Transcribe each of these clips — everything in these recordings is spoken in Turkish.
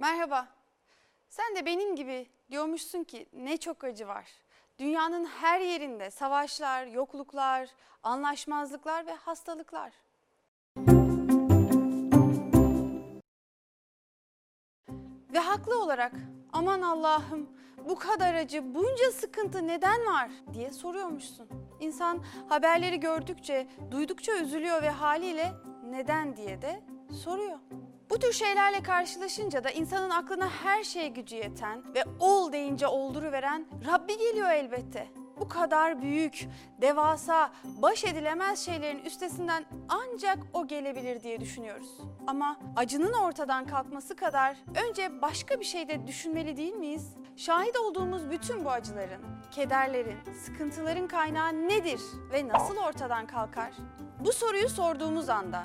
Merhaba. Sen de benim gibi diyormuşsun ki ne çok acı var. Dünyanın her yerinde savaşlar, yokluklar, anlaşmazlıklar ve hastalıklar. Ve haklı olarak aman Allah'ım bu kadar acı, bunca sıkıntı neden var diye soruyormuşsun. İnsan haberleri gördükçe, duydukça üzülüyor ve haliyle neden diye de soruyor. Bu tür şeylerle karşılaşınca da insanın aklına her şeye gücü yeten ve ol deyince olduruveren Rabbi geliyor elbette. Bu kadar büyük, devasa, baş edilemez şeylerin üstesinden ancak o gelebilir diye düşünüyoruz. Ama acının ortadan kalkması kadar önce başka bir şey de düşünmeli değil miyiz? Şahit olduğumuz bütün bu acıların, kederlerin, sıkıntıların kaynağı nedir ve nasıl ortadan kalkar? Bu soruyu sorduğumuz anda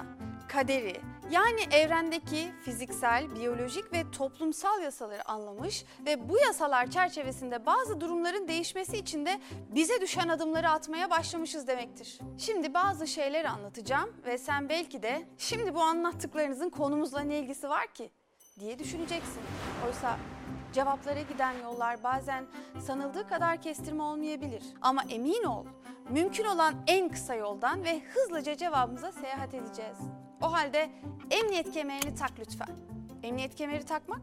kaderi, yani evrendeki fiziksel, biyolojik ve toplumsal yasaları anlamış ve bu yasalar çerçevesinde bazı durumların değişmesi için de bize düşen adımları atmaya başlamışız demektir. Şimdi bazı şeyler anlatacağım ve sen belki de şimdi bu anlattıklarınızın konumuzla ne ilgisi var ki diye düşüneceksin. Oysa cevaplara giden yollar bazen sanıldığı kadar kestirme olmayabilir. Ama emin ol, mümkün olan en kısa yoldan ve hızlıca cevabımıza seyahat edeceğiz. O halde emniyet kemerini tak lütfen. Emniyet kemeri takmak?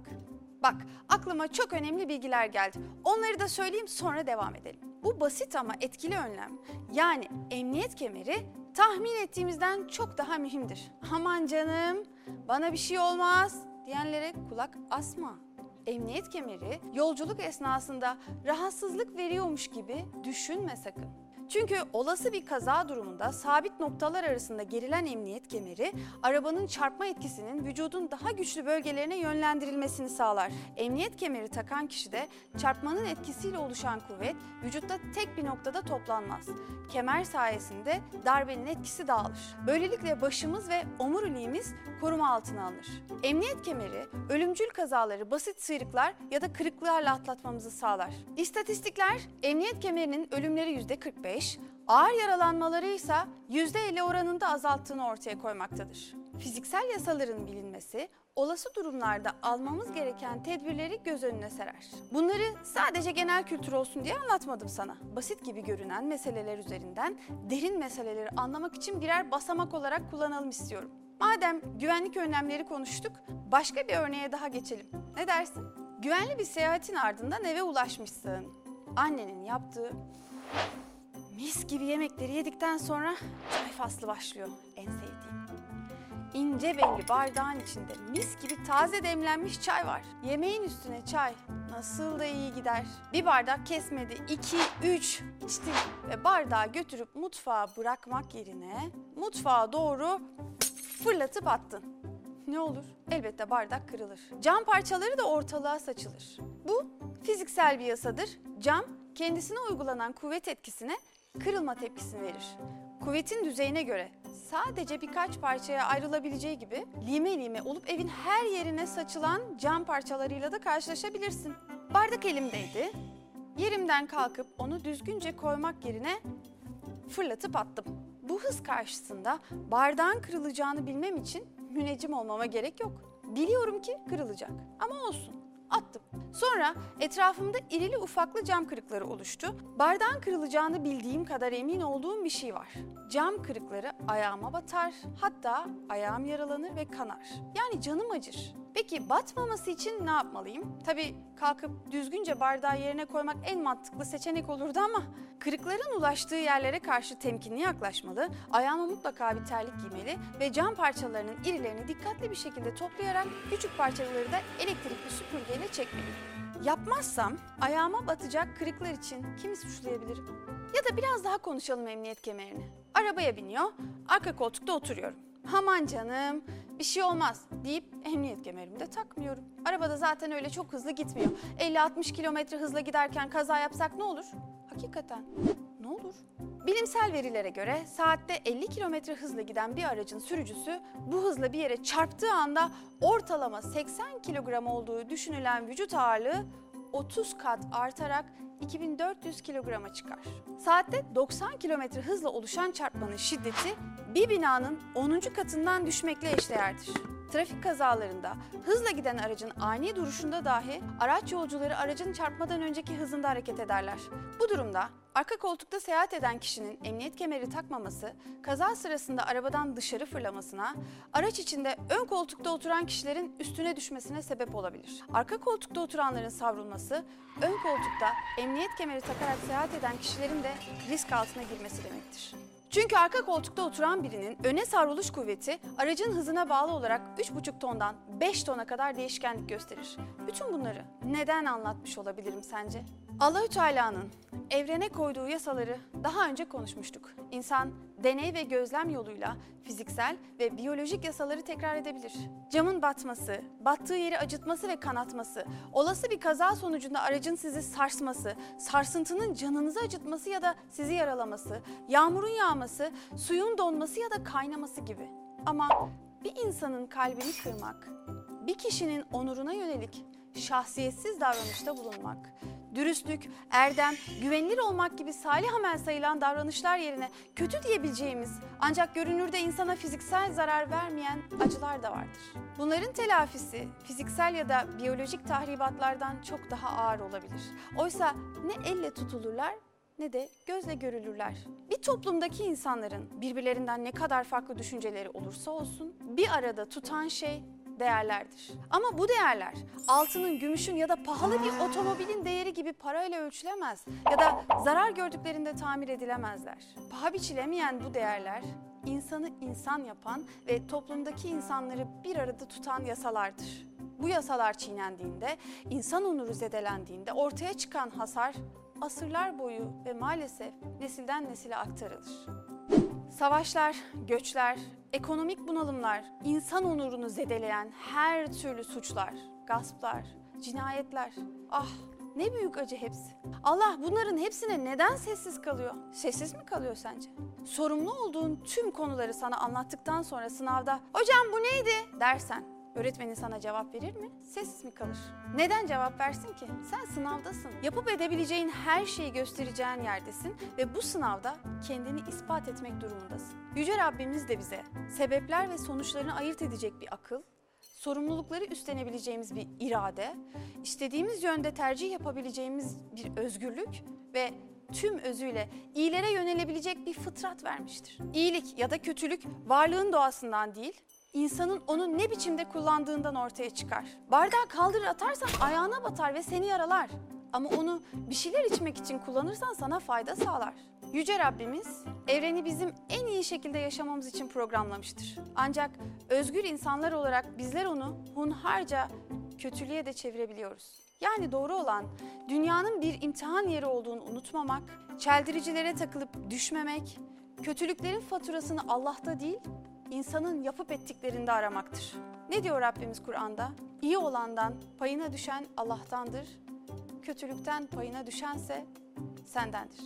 Bak aklıma çok önemli bilgiler geldi. Onları da söyleyeyim sonra devam edelim. Bu basit ama etkili önlem yani emniyet kemeri tahmin ettiğimizden çok daha mühimdir. Aman canım bana bir şey olmaz diyenlere kulak asma. Emniyet kemeri yolculuk esnasında rahatsızlık veriyormuş gibi düşünme sakın. Çünkü olası bir kaza durumunda sabit noktalar arasında gerilen emniyet kemeri arabanın çarpma etkisinin vücudun daha güçlü bölgelerine yönlendirilmesini sağlar. Emniyet kemeri takan kişide çarpmanın etkisiyle oluşan kuvvet vücutta tek bir noktada toplanmaz. Kemer sayesinde darbenin etkisi dağılır. Böylelikle başımız ve omuriliğimiz koruma altına alınır. Emniyet kemeri ölümcül kazaları basit sıyrıklar ya da kırıklarla atlatmamızı sağlar. İstatistikler emniyet kemerinin ölümleri %45, ağır yaralanmaları ise %50 oranında azalttığını ortaya koymaktadır. Fiziksel yasaların bilinmesi olası durumlarda almamız gereken tedbirleri göz önüne serer. Bunları sadece genel kültür olsun diye anlatmadım sana. Basit gibi görünen meseleler üzerinden derin meseleleri anlamak için birer basamak olarak kullanalım istiyorum. Madem güvenlik önlemleri konuştuk, başka bir örneğe daha geçelim. Ne dersin? Güvenli bir seyahatin ardından eve ulaşmışsın. Annenin yaptığı mis gibi yemekleri yedikten sonra çay faslı başlıyor. En sevdiğim. İnce belli bardağın içinde mis gibi taze demlenmiş çay var. Yemeğin üstüne çay nasıl da iyi gider. Bir bardak kesmedi, iki, üç içtim ve bardağı götürüp mutfağa bırakmak yerine mutfağa doğru fırlatıp attın. Ne olur? Elbette bardak kırılır. Cam parçaları da ortalığa saçılır. Bu fiziksel bir yasadır. Cam kendisine uygulanan kuvvet etkisine kırılma tepkisini verir. Kuvvetin düzeyine göre sadece birkaç parçaya ayrılabileceği gibi lime lime olup evin her yerine saçılan cam parçalarıyla da karşılaşabilirsin. Bardak elimdeydi. Yerimden kalkıp onu düzgünce koymak yerine fırlatıp attım. Bu hız karşısında bardağın kırılacağını bilmem için müneccim olmama gerek yok. Biliyorum ki kırılacak ama olsun. Attım. Sonra etrafımda irili ufaklı cam kırıkları oluştu. Bardağın kırılacağını bildiğim kadar emin olduğum bir şey var. Cam kırıkları ayağıma batar, hatta ayağım yaralanır ve kanar. Yani canım acır. Peki batmaması için ne yapmalıyım? Tabii kalkıp düzgünce bardağı yerine koymak en mantıklı seçenek olurdu ama kırıkların ulaştığı yerlere karşı temkinli yaklaşmalı, ayağıma mutlaka bir terlik giymeli ve cam parçalarının irilerini dikkatli bir şekilde toplayarak küçük parçaları da elektrikli süpürgeyle çekmeliyim. Yapmazsam ayağıma batacak kırıklar için kimi suçlayabilirim? Ya da biraz daha konuşalım emniyet kemerini. Arabaya biniyor, arka koltukta oturuyorum. Aman canım bir şey olmaz deyip emniyet kemerimi de takmıyorum. Arabada zaten öyle çok hızlı gitmiyor. 50-60 kilometre hızla giderken kaza yapsak ne olur? Hakikaten ne olur? Bilimsel verilere göre saatte 50 kilometre hızla giden bir aracın sürücüsü bu hızla bir yere çarptığı anda ortalama 80 kilogram olduğu düşünülen vücut ağırlığı 30 kat artarak 2400 kilograma çıkar. Saatte 90 kilometre hızla oluşan çarpmanın şiddeti bir binanın 10. katından düşmekle eşdeğerdir. Trafik kazalarında hızla giden aracın ani duruşunda dahi araç yolcuları aracın çarpmadan önceki hızında hareket ederler. Bu durumda arka koltukta seyahat eden kişinin emniyet kemeri takmaması, kaza sırasında arabadan dışarı fırlamasına, araç içinde ön koltukta oturan kişilerin üstüne düşmesine sebep olabilir. Arka koltukta oturanların savrulması, ön koltukta emniyet kemeri takarak seyahat eden kişilerin de risk altına girmesi demektir. Çünkü arka koltukta oturan birinin öne savruluş kuvveti aracın hızına bağlı olarak 3,5 tondan 5 tona kadar değişkenlik gösterir. Bütün bunları neden anlatmış olabilirim sence? Allahü Teala'nın evrene koyduğu yasaları daha önce konuşmuştuk. İnsan deney ve gözlem yoluyla fiziksel ve biyolojik yasaları tekrar edebilir. Camın batması, battığı yeri acıtması ve kanatması, olası bir kaza sonucunda aracın sizi sarsması, sarsıntının canınızı acıtması ya da sizi yaralaması, yağmurun yağması, suyun donması ya da kaynaması gibi. Ama bir insanın kalbini kırmak, bir kişinin onuruna yönelik şahsiyetsiz davranışta bulunmak, dürüstlük, erdem, güvenilir olmak gibi salih amel sayılan davranışlar yerine kötü diyebileceğimiz ancak görünürde insana fiziksel zarar vermeyen acılar da vardır. Bunların telafisi fiziksel ya da biyolojik tahribatlardan çok daha ağır olabilir. Oysa ne elle tutulurlar ne de gözle görülürler. Bir toplumdaki insanların birbirlerinden ne kadar farklı düşünceleri olursa olsun bir arada tutan şey değerlerdir. Ama bu değerler altının, gümüşün ya da pahalı bir otomobilin değeri gibi parayla ölçülemez ya da zarar gördüklerinde tamir edilemezler. Paha biçilemeyen bu değerler insanı insan yapan ve toplumdaki insanları bir arada tutan yasalardır. Bu yasalar çiğnendiğinde, insan onuru zedelendiğinde ortaya çıkan hasar asırlar boyu ve maalesef nesilden nesile aktarılır. Savaşlar, göçler, ekonomik bunalımlar, insan onurunu zedeleyen her türlü suçlar, gasplar, cinayetler. Ah ne büyük acı hepsi. Allah bunların hepsine neden sessiz kalıyor? Sessiz mi kalıyor sence? Sorumlu olduğun tüm konuları sana anlattıktan sonra sınavda hocam bu neydi dersen Öğretmenin sana cevap verir mi? Sessiz mi kalır? Neden cevap versin ki? Sen sınavdasın. Yapıp edebileceğin her şeyi göstereceğin yerdesin ve bu sınavda kendini ispat etmek durumundasın. Yüce Rabbimiz de bize sebepler ve sonuçlarını ayırt edecek bir akıl, sorumlulukları üstlenebileceğimiz bir irade, istediğimiz yönde tercih yapabileceğimiz bir özgürlük ve tüm özüyle iyilere yönelebilecek bir fıtrat vermiştir. İyilik ya da kötülük varlığın doğasından değil, insanın onu ne biçimde kullandığından ortaya çıkar. Bardağı kaldırır atarsan ayağına batar ve seni yaralar. Ama onu bir şeyler içmek için kullanırsan sana fayda sağlar. Yüce Rabbimiz evreni bizim en iyi şekilde yaşamamız için programlamıştır. Ancak özgür insanlar olarak bizler onu hunharca kötülüğe de çevirebiliyoruz. Yani doğru olan dünyanın bir imtihan yeri olduğunu unutmamak, çeldiricilere takılıp düşmemek, kötülüklerin faturasını Allah'ta değil insanın yapıp ettiklerinde aramaktır. Ne diyor Rabbimiz Kur'an'da? İyi olandan payına düşen Allah'tandır, kötülükten payına düşense sendendir.